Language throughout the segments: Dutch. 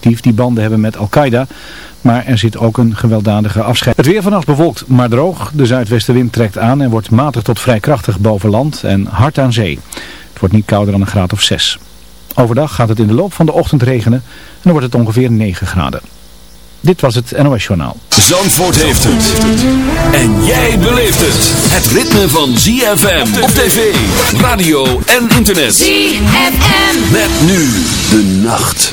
actief die banden hebben met Al-Qaeda. Maar er zit ook een gewelddadige afscheid. Het weer vannacht bewolkt, maar droog. De zuidwestenwind trekt aan en wordt matig tot vrij krachtig boven land en hard aan zee. Het wordt niet kouder dan een graad of 6. Overdag gaat het in de loop van de ochtend regenen en dan wordt het ongeveer 9 graden. Dit was het NOS Journaal. Zandvoort heeft het. En jij beleeft het. Het ritme van ZFM op tv, radio en internet. ZFM. Met nu de nacht.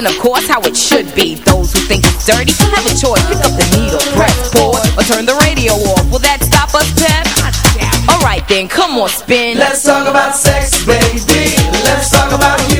And of course how it should be. Those who think it's dirty have a choice. Pick up the needle, press pause, or turn the radio off. Will that stop us, Pep? Alright then, come on, spin. Let's talk about sex, baby. Let's talk about you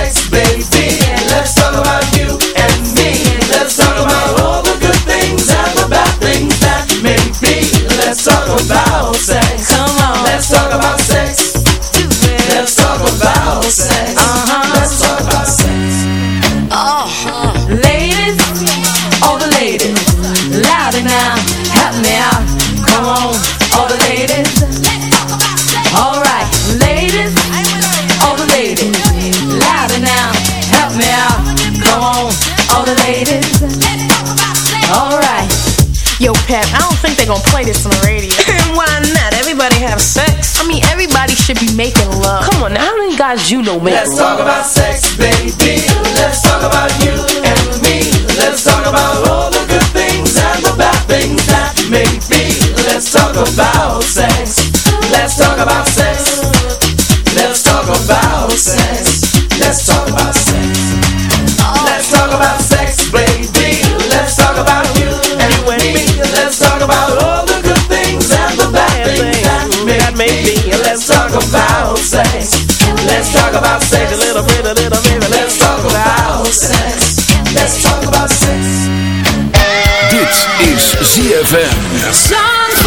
should be making love. Come on, now, how many guys you know make Let's love? talk about sex, baby. Let's talk about you and me. Let's talk about all the good things and the bad things that may be. Let's talk about sex. Let's talk about sex. Let's talk about sex. Let's talk about sex. Sex. Let's talk about sex. A little bit, a little bit. Let's talk about sex. Let's talk about sex. Dit is ZFM.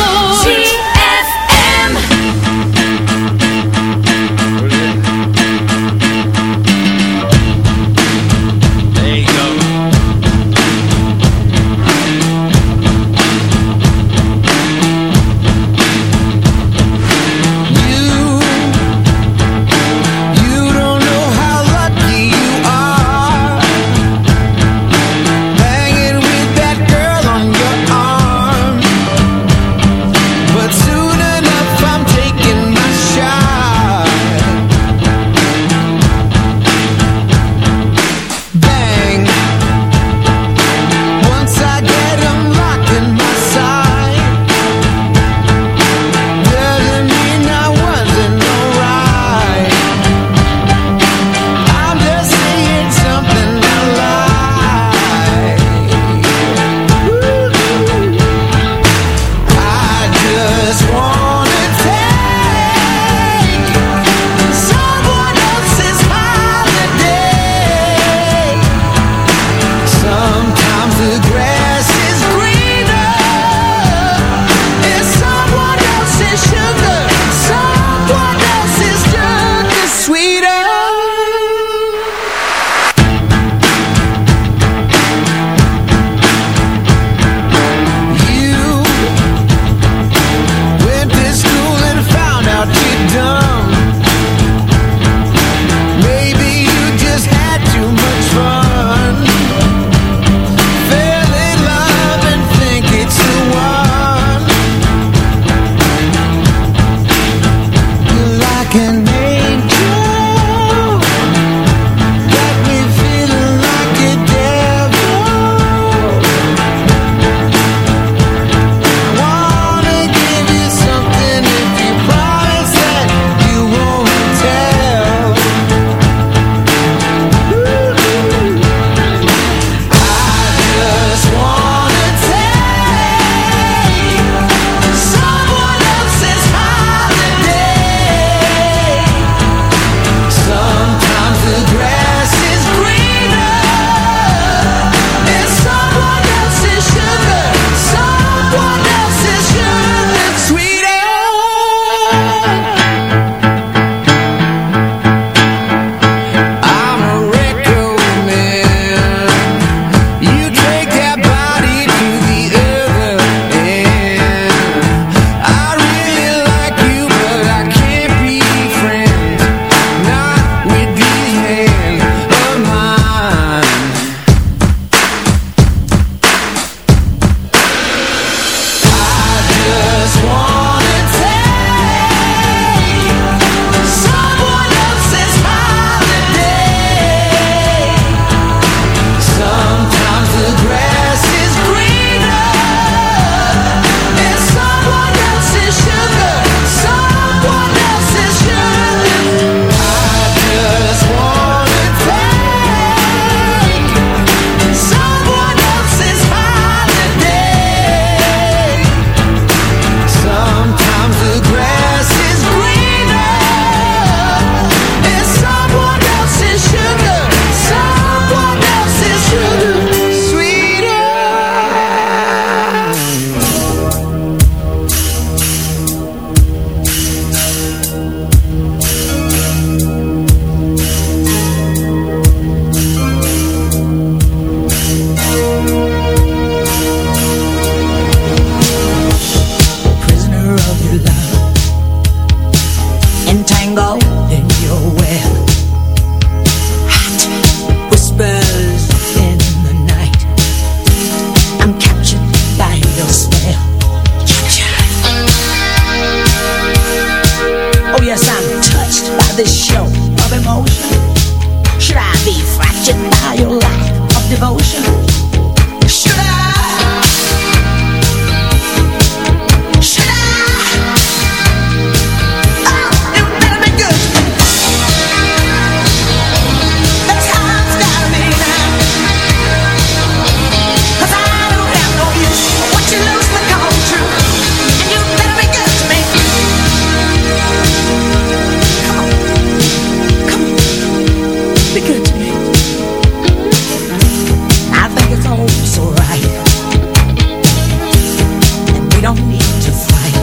don't need to fight.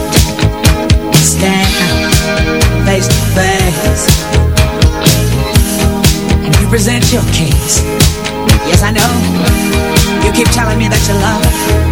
Stand face to face. And you present your case. Yes, I know. You keep telling me that you love.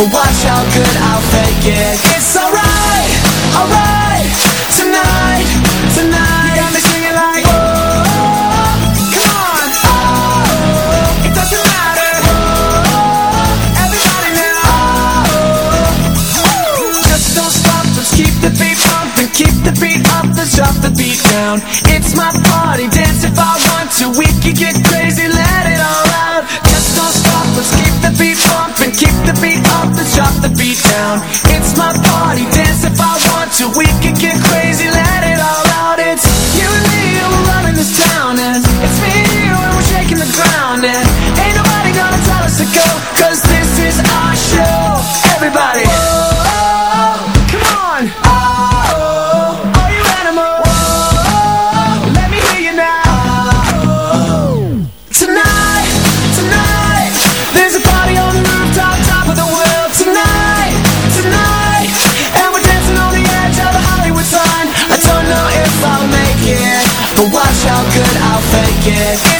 But watch how good I'll fake it. It's alright, alright. Tonight, tonight. You got me singing like, oh, come on. Oh, it doesn't matter. Oh, everybody now. Oh, just don't stop, let's keep the beat pumping, keep the beat up, let's drop the beat down. It's my party, dance if I want to. We can get crazy, let it all out. Let's keep the beat pumping, keep the beat up, let's drop the beat down. It's my party, dance if I want to. We can get crazy, let it all out. It's you and me, and we're running this town, and it's me and you, and we're shaking the ground, and ain't nobody gonna tell us to go, cause this is our show. Everybody, oh, Yeah.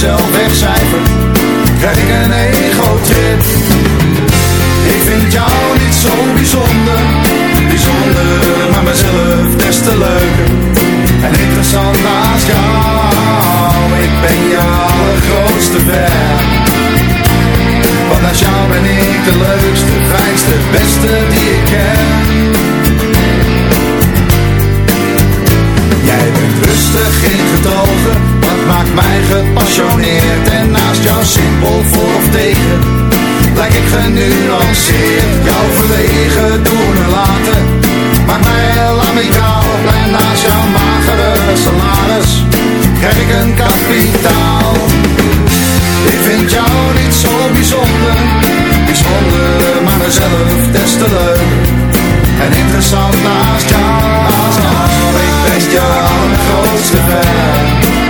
Jij jezelf wegcijfert, krijg ik een ego-trip. Ik vind jou niet zo bijzonder, bijzonder, maar mezelf des te leuker En interessant naast jou, ik ben je allergrootste fan. Want naast jou ben ik de leukste, fijnste, beste die ik ken. Jij bent rustig ingetogen, dat maakt mij gepassioneerd. En naast jou simpel voor of tegen, lijk ik genuanceerd. Jouw verlegen doen en laten, maakt mij heel amicaal. En naast jouw magere salaris, krijg ik een kapitaal. Ik vind jou niet zo bijzonder, bijzonder, maar mezelf des te leuk. En interessant naast jou, ik ben je allergrootste fan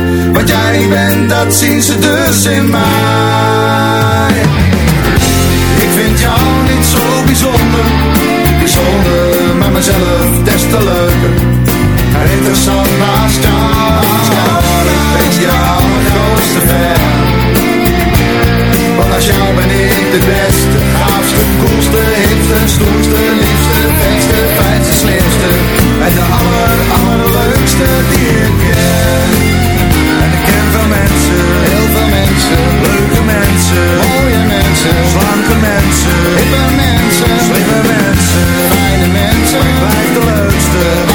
Jij bent, dat zien ze dus in mij. Ik vind jou niet zo bijzonder Bijzonder, maar mezelf des te leuker. Interessant naast jou. Ik ben jouw grootste fan. Want als jou ben ik de beste, gaafste, koelste, hipste, stoerste, liefste, vetste, fijnste, slimste. En de aller, allerleukste heel veel mensen, leuke mensen, mooie mensen, zwanke mensen, hippe mensen, slimme mensen, fijne mensen, maar de leukste.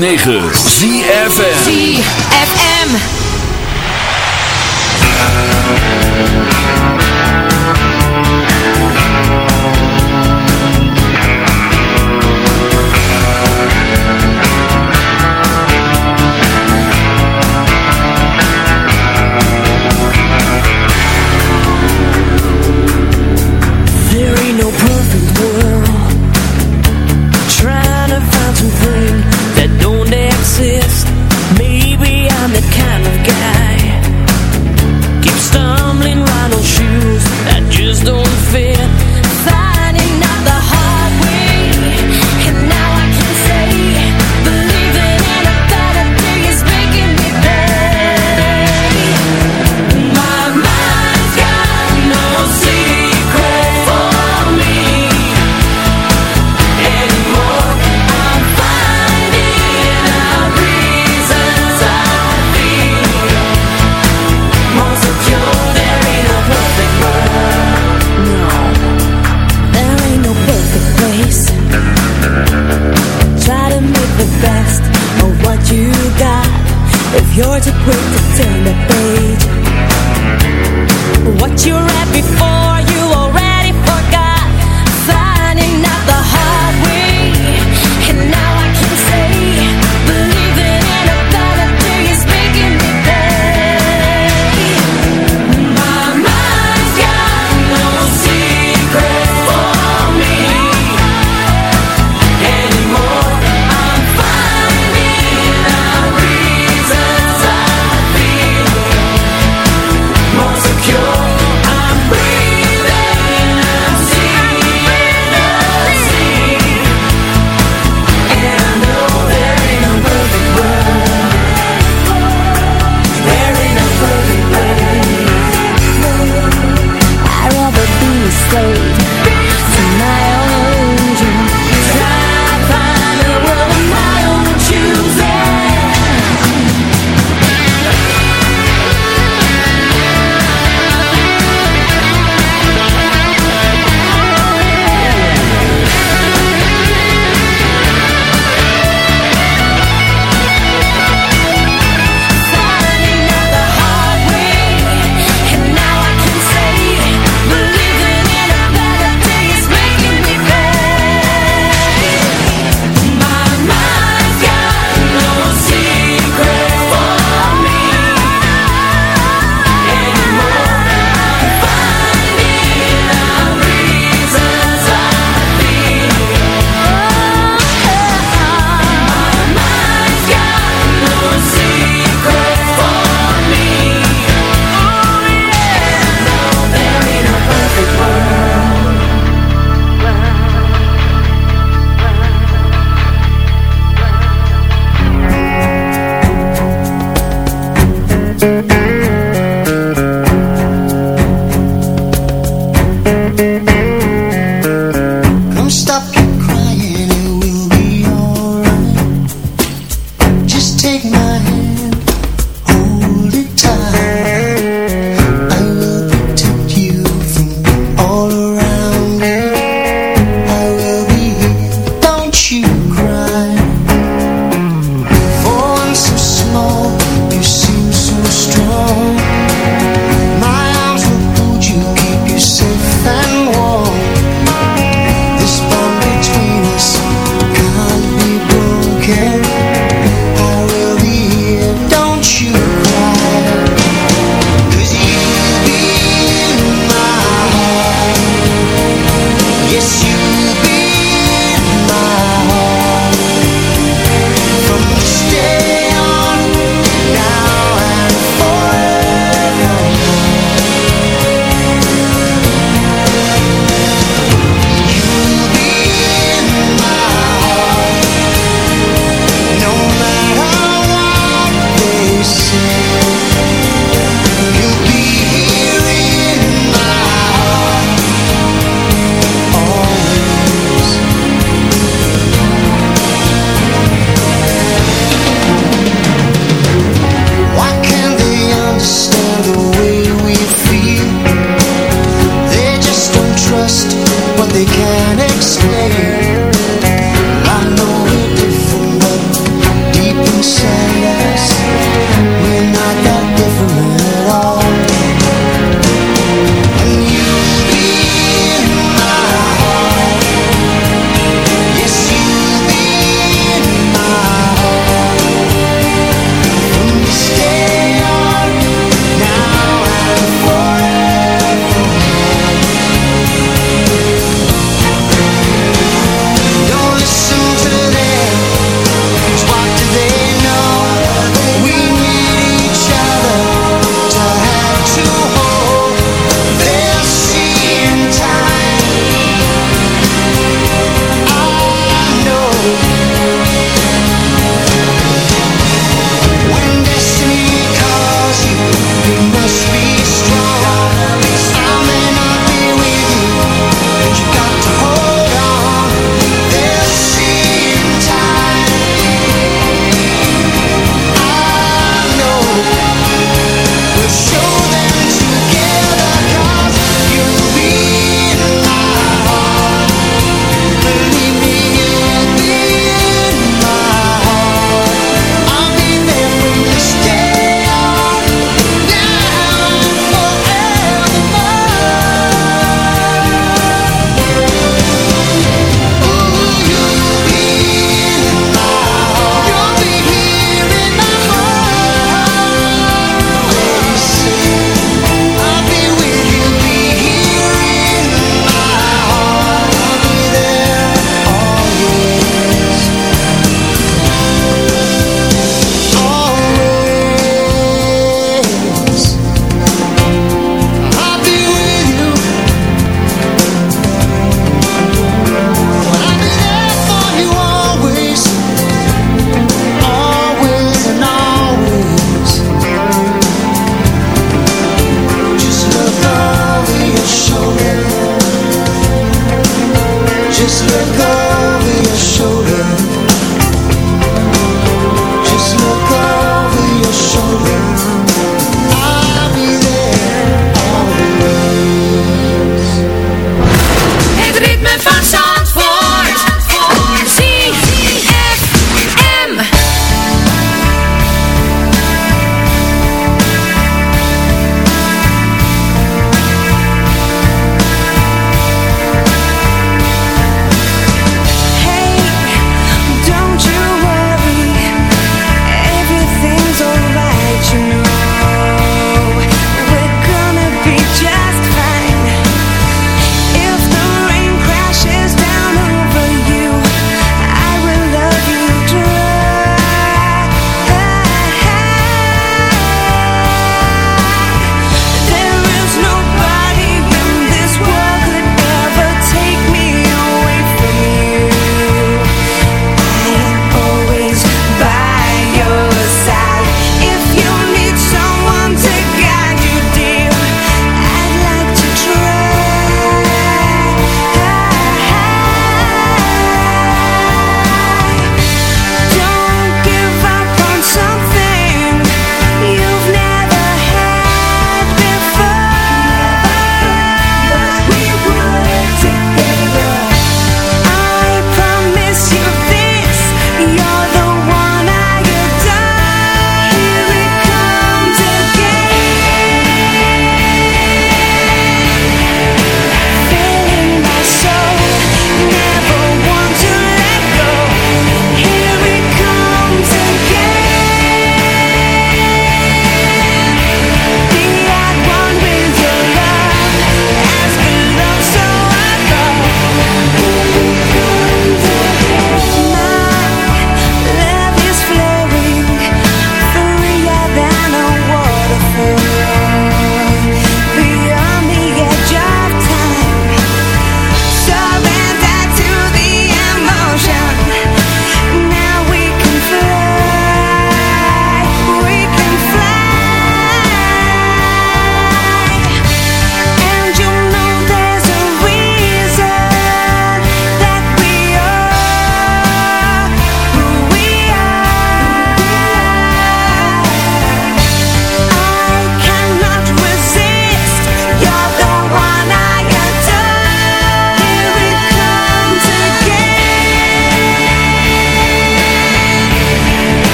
106.9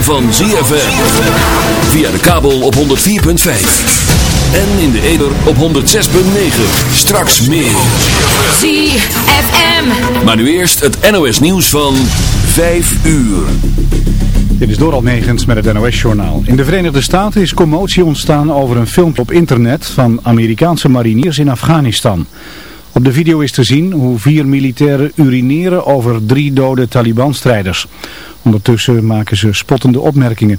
van ZFM. Via de kabel op 104.5. En in de ether op 106.9. Straks meer. ZFM. Maar nu eerst het NOS nieuws van 5 uur. Dit is Doral Negens met het NOS-journaal. In de Verenigde Staten is commotie ontstaan over een filmpje op internet van Amerikaanse mariniers in Afghanistan. Op de video is te zien hoe vier militairen urineren over drie dode Taliban-strijders. Ondertussen maken ze spottende opmerkingen.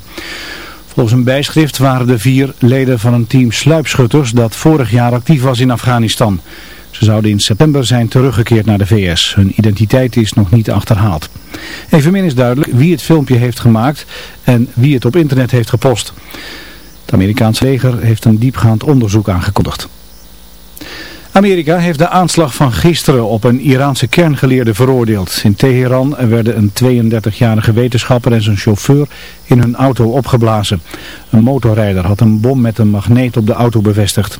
Volgens een bijschrift waren de vier leden van een team sluipschutters dat vorig jaar actief was in Afghanistan. Ze zouden in september zijn teruggekeerd naar de VS. Hun identiteit is nog niet achterhaald. Evenmin is duidelijk wie het filmpje heeft gemaakt en wie het op internet heeft gepost. Het Amerikaanse leger heeft een diepgaand onderzoek aangekondigd. Amerika heeft de aanslag van gisteren op een Iraanse kerngeleerde veroordeeld. In Teheran werden een 32-jarige wetenschapper en zijn chauffeur in hun auto opgeblazen. Een motorrijder had een bom met een magneet op de auto bevestigd.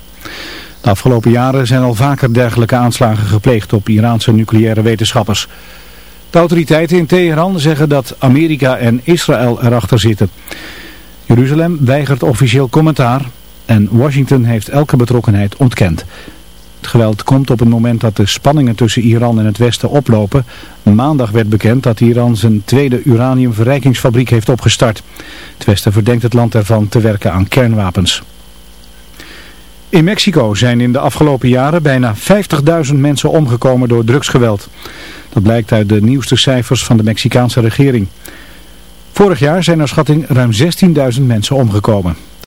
De afgelopen jaren zijn al vaker dergelijke aanslagen gepleegd op Iraanse nucleaire wetenschappers. De autoriteiten in Teheran zeggen dat Amerika en Israël erachter zitten. Jeruzalem weigert officieel commentaar en Washington heeft elke betrokkenheid ontkend. Het geweld komt op het moment dat de spanningen tussen Iran en het Westen oplopen. Maandag werd bekend dat Iran zijn tweede uraniumverrijkingsfabriek heeft opgestart. Het Westen verdenkt het land ervan te werken aan kernwapens. In Mexico zijn in de afgelopen jaren bijna 50.000 mensen omgekomen door drugsgeweld. Dat blijkt uit de nieuwste cijfers van de Mexicaanse regering. Vorig jaar zijn naar schatting ruim 16.000 mensen omgekomen.